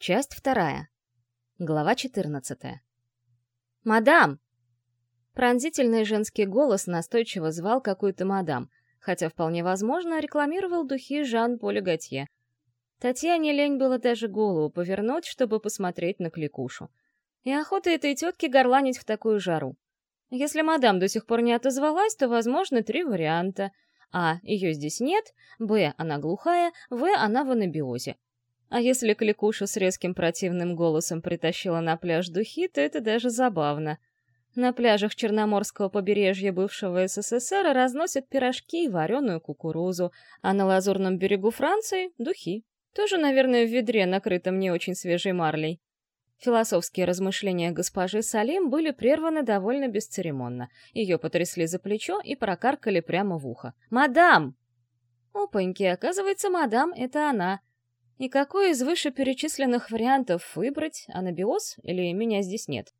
Часть вторая. Глава 14. «Мадам!» Пронзительный женский голос настойчиво звал какую-то мадам, хотя вполне возможно рекламировал духи Жан-Поля Готье. Татьяне лень было даже голову повернуть, чтобы посмотреть на кликушу. И охота этой тетки горланить в такую жару. Если мадам до сих пор не отозвалась, то, возможно, три варианта. А. Ее здесь нет. Б. Она глухая. В. Она в анабиозе. А если Кликуша с резким противным голосом притащила на пляж духи, то это даже забавно. На пляжах Черноморского побережья бывшего СССР разносят пирожки и вареную кукурузу, а на Лазурном берегу Франции — духи. Тоже, наверное, в ведре, накрытом не очень свежей марлей. Философские размышления госпожи Салим были прерваны довольно бесцеремонно. Ее потрясли за плечо и прокаркали прямо в ухо. «Мадам!» Опаньки, оказывается, мадам — это она. И какой из вышеперечисленных вариантов выбрать, анабиоз или меня здесь нет?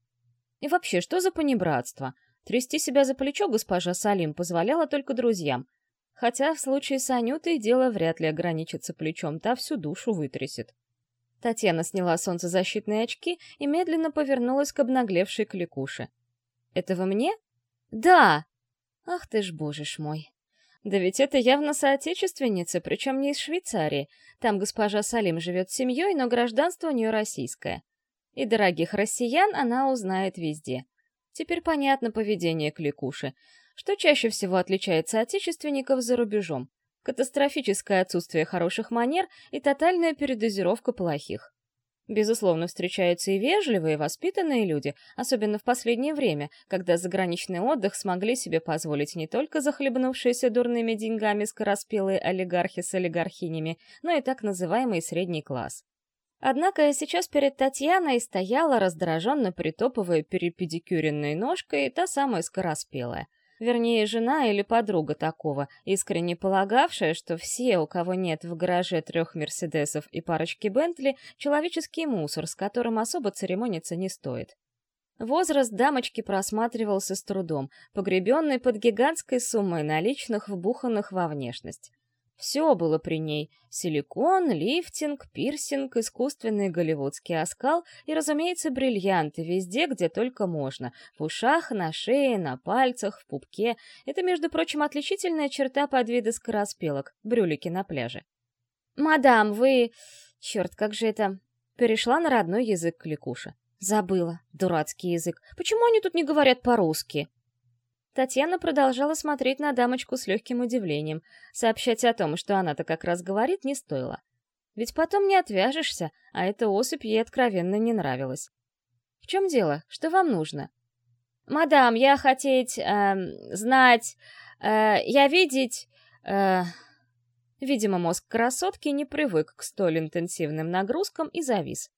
И вообще, что за понебратство? Трясти себя за плечо госпожа Салим позволяла только друзьям. Хотя в случае с Анютой дело вряд ли ограничится плечом, та всю душу вытрясет. Татьяна сняла солнцезащитные очки и медленно повернулась к обнаглевшей кликуше. «Это вы мне?» «Да!» «Ах ты ж, боже ж мой!» Да ведь это явно соотечественница, причем не из Швейцарии. Там госпожа Салим живет с семьей, но гражданство у нее российское. И дорогих россиян она узнает везде. Теперь понятно поведение кликуши. Что чаще всего отличает соотечественников за рубежом? Катастрофическое отсутствие хороших манер и тотальная передозировка плохих. Безусловно, встречаются и вежливые, и воспитанные люди, особенно в последнее время, когда заграничный отдых смогли себе позволить не только захлебнувшиеся дурными деньгами скороспелые олигархи с олигархинями, но и так называемый средний класс. Однако сейчас перед Татьяной стояла раздраженно притопывая перепедикюренной ножкой та самая скороспелая — Вернее, жена или подруга такого, искренне полагавшая, что все, у кого нет в гараже трех «Мерседесов» и парочки «Бентли», человеческий мусор, с которым особо церемониться не стоит. Возраст дамочки просматривался с трудом, погребенный под гигантской суммой наличных, вбуханных во внешность. Все было при ней — силикон, лифтинг, пирсинг, искусственный голливудский оскал и, разумеется, бриллианты везде, где только можно. В ушах, на шее, на пальцах, в пупке. Это, между прочим, отличительная черта под вида скороспелок, брюлики на пляже. «Мадам, вы... Черт, как же это...» Перешла на родной язык Кликуша. «Забыла. Дурацкий язык. Почему они тут не говорят по-русски?» Татьяна продолжала смотреть на дамочку с легким удивлением. Сообщать о том, что она-то как раз говорит, не стоило. Ведь потом не отвяжешься, а эта особь ей откровенно не нравилась. «В чем дело? Что вам нужно?» «Мадам, я хотеть... Э, знать... Э, я видеть...» э... Видимо, мозг красотки не привык к столь интенсивным нагрузкам и завис.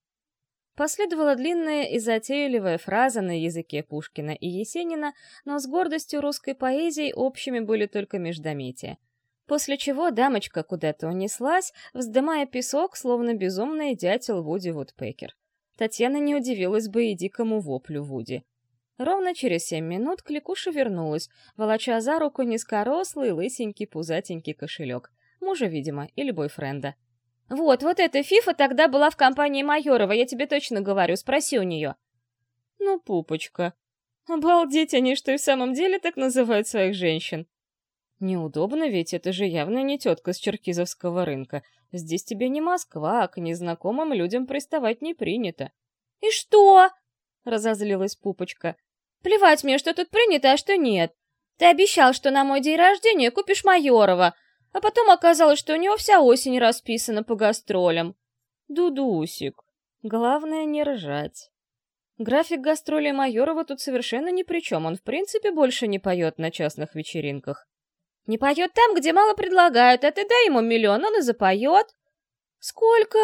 Последовала длинная и затейливая фраза на языке Пушкина и Есенина, но с гордостью русской поэзии общими были только междометия. После чего дамочка куда-то унеслась, вздымая песок, словно безумный дятел Вуди Вудпекер. Татьяна не удивилась бы и дикому воплю Вуди. Ровно через семь минут Кликуша вернулась, волоча за руку низкорослый, лысенький, пузатенький кошелек. Мужа, видимо, или бойфренда. Вот, вот эта фифа тогда была в компании Майорова, я тебе точно говорю, спроси у нее. Ну, пупочка. Обалдеть, они что и в самом деле так называют своих женщин. Неудобно ведь, это же явно не тетка с черкизовского рынка. Здесь тебе не Москва, а к незнакомым людям приставать не принято. «И что?» — разозлилась Пупочка. «Плевать мне, что тут принято, а что нет. Ты обещал, что на мой день рождения купишь Майорова, а потом оказалось, что у него вся осень расписана по гастролям. Дудусик. Главное не ржать. График гастролей Майорова тут совершенно ни при чем, он в принципе больше не поет на частных вечеринках. Не поет там, где мало предлагают, а ты дай ему миллион, он и запоет. Сколько?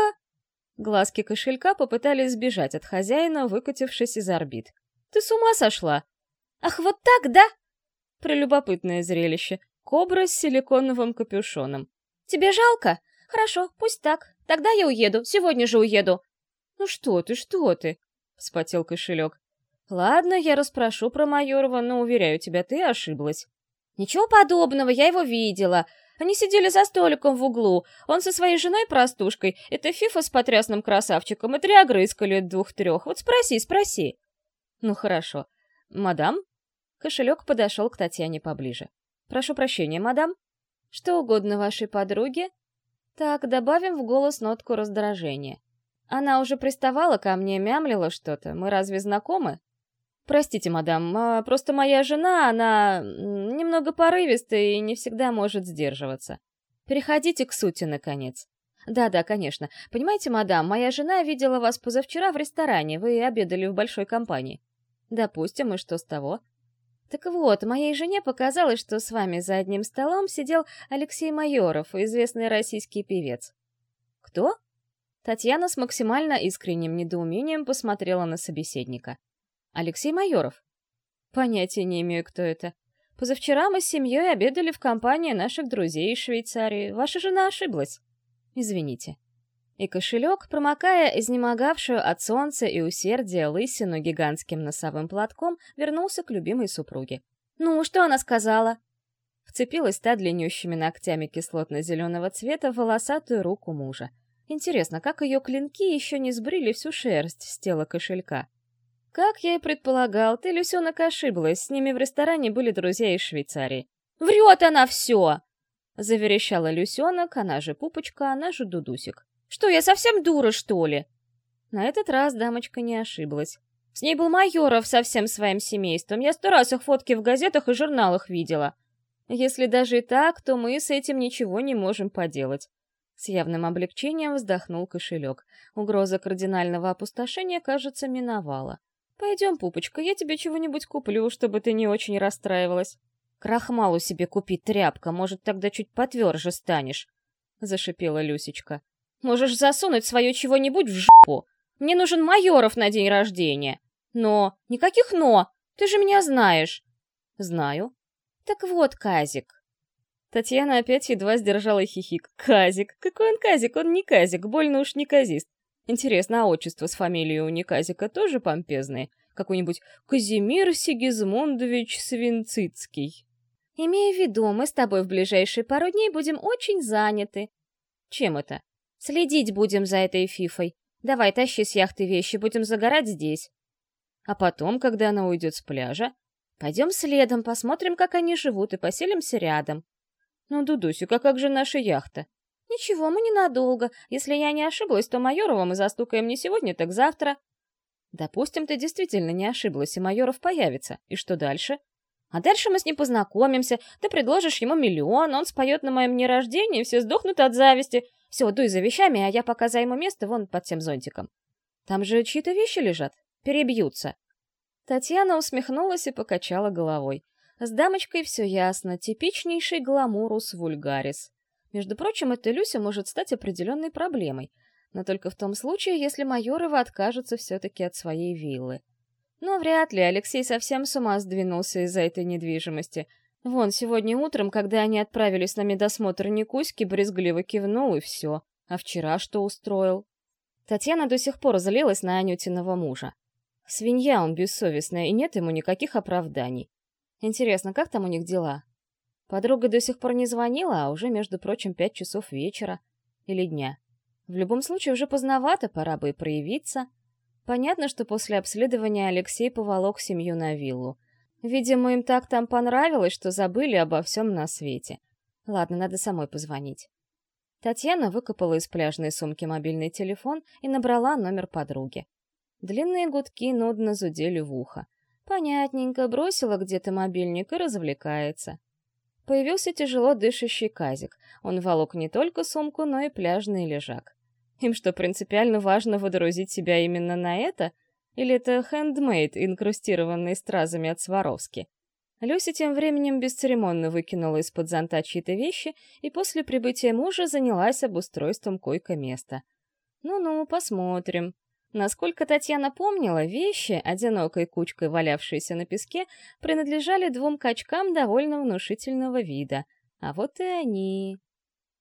Глазки кошелька попытались сбежать от хозяина, выкатившись из орбит. Ты с ума сошла? Ах, вот так, да? Прелюбопытное зрелище. Кобра с силиконовым капюшоном. «Тебе жалко? Хорошо, пусть так. Тогда я уеду, сегодня же уеду». «Ну что ты, что ты?» — вспотел кошелек. «Ладно, я расспрошу про Майорова, но, уверяю тебя, ты ошиблась». «Ничего подобного, я его видела. Они сидели за столиком в углу. Он со своей женой-простушкой, это Фифа с потрясным красавчиком, и три огрызка лет двух-трех. Вот спроси, спроси. Ну хорошо. Мадам? Кошелек подошел к Татьяне поближе. Прошу прощения, мадам. Что угодно вашей подруге? Так, добавим в голос нотку раздражения. Она уже приставала ко мне, мямлила что-то. Мы разве знакомы? Простите, мадам, а просто моя жена, она немного порывистая и не всегда может сдерживаться. Переходите к сути, наконец. Да-да, конечно. Понимаете, мадам, моя жена видела вас позавчера в ресторане, вы обедали в большой компании. Допустим, и что с того? Так вот, моей жене показалось, что с вами за одним столом сидел Алексей Майоров, известный российский певец. Кто? Татьяна с максимально искренним недоумением посмотрела на собеседника. Алексей Майоров. Понятия не имею, кто это. Позавчера мы с семьей обедали в компании наших друзей из Швейцарии. Ваша жена ошиблась. Извините. И кошелек, промокая изнемогавшую от солнца и усердия лысину гигантским носовым платком, вернулся к любимой супруге. «Ну, что она сказала?» Вцепилась та длиннющими ногтями кислотно-зеленого цвета в волосатую руку мужа. Интересно, как ее клинки еще не сбрили всю шерсть с тела кошелька? Как я и предполагал, ты, Люсенок, ошиблась. С ними в ресторане были друзья из Швейцарии. «Врет она все!» Заверещала Люсенок, она же Пупочка, она же Дудусик. «Что, я совсем дура, что ли?» На этот раз дамочка не ошиблась. С ней был Майоров со всем своим семейством. Я сто раз их фотки в газетах и журналах видела. Если даже и так, то мы с этим ничего не можем поделать. С явным облегчением вздохнул кошелек. Угроза кардинального опустошения, кажется, миновала. «Пойдем, пупочка, я тебе чего-нибудь куплю, чтобы ты не очень расстраивалась. Крахмалу себе купи, тряпка, может, тогда чуть потверже станешь», — зашипела Люсечка. «Можешь засунуть свое чего-нибудь в жопу. Мне нужен Майоров на день рождения. Но, никаких «но», ты же меня знаешь». «Знаю». «Так вот, Казик». Татьяна опять едва сдержала хихик. «Казик? Какой он Казик? Он не Казик, больно уж не казист. Интересно, а отчество с фамилией у Неказика тоже помпезное? Какой-нибудь Казимир Сигизмундович Свинцицкий? Имея в виду, мы с тобой в ближайшие пару дней будем очень заняты. Чем это? Следить будем за этой фифой. Давай, тащи с яхты вещи, будем загорать здесь. А потом, когда она уйдет с пляжа, пойдем следом, посмотрим, как они живут, и поселимся рядом. Ну, Дудусик, а как же наша яхта? «Ничего, мы ненадолго. Если я не ошиблась, то Майорова мы застукаем не сегодня, так завтра». «Допустим, ты действительно не ошиблась, и Майоров появится. И что дальше?» «А дальше мы с ним познакомимся, ты предложишь ему миллион, он споет на моем дне рождения, и все сдохнут от зависти. Все, дуй за вещами, а я пока займу место вон под тем зонтиком. Там же чьи-то вещи лежат. Перебьются». Татьяна усмехнулась и покачала головой. С дамочкой все ясно, типичнейший гламурус вульгарис. Между прочим, эта Люся может стать определенной проблемой, но только в том случае, если Майорова откажется все-таки от своей виллы. Но вряд ли Алексей совсем с ума сдвинулся из-за этой недвижимости. Вон, сегодня утром, когда они отправились на медосмотр Никуськи, брезгливо кивнул и все. А вчера что устроил? Татьяна до сих пор злилась на Анютиного мужа. Свинья он бессовестная, и нет ему никаких оправданий. Интересно, как там у них дела? Подруга до сих пор не звонила, а уже, между прочим, пять часов вечера или дня. В любом случае, уже поздновато, пора бы и проявиться. Понятно, что после обследования Алексей поволок семью на виллу. Видимо, им так там понравилось, что забыли обо всем на свете. Ладно, надо самой позвонить. Татьяна выкопала из пляжной сумки мобильный телефон и набрала номер подруги. Длинные гудки нудно зудели в ухо. Понятненько, бросила где-то мобильник и развлекается. Появился тяжело дышащий казик. Он волок не только сумку, но и пляжный лежак. Им что, принципиально важно выдрузить себя именно на это? Или это хендмейд, инкрустированный стразами от Сваровски? Люся тем временем бесцеремонно выкинула из-под зонта чьи-то вещи и после прибытия мужа занялась обустройством койко-места. Ну-ну, посмотрим. Насколько Татьяна помнила, вещи, одинокой кучкой валявшиеся на песке, принадлежали двум качкам довольно внушительного вида. А вот и они.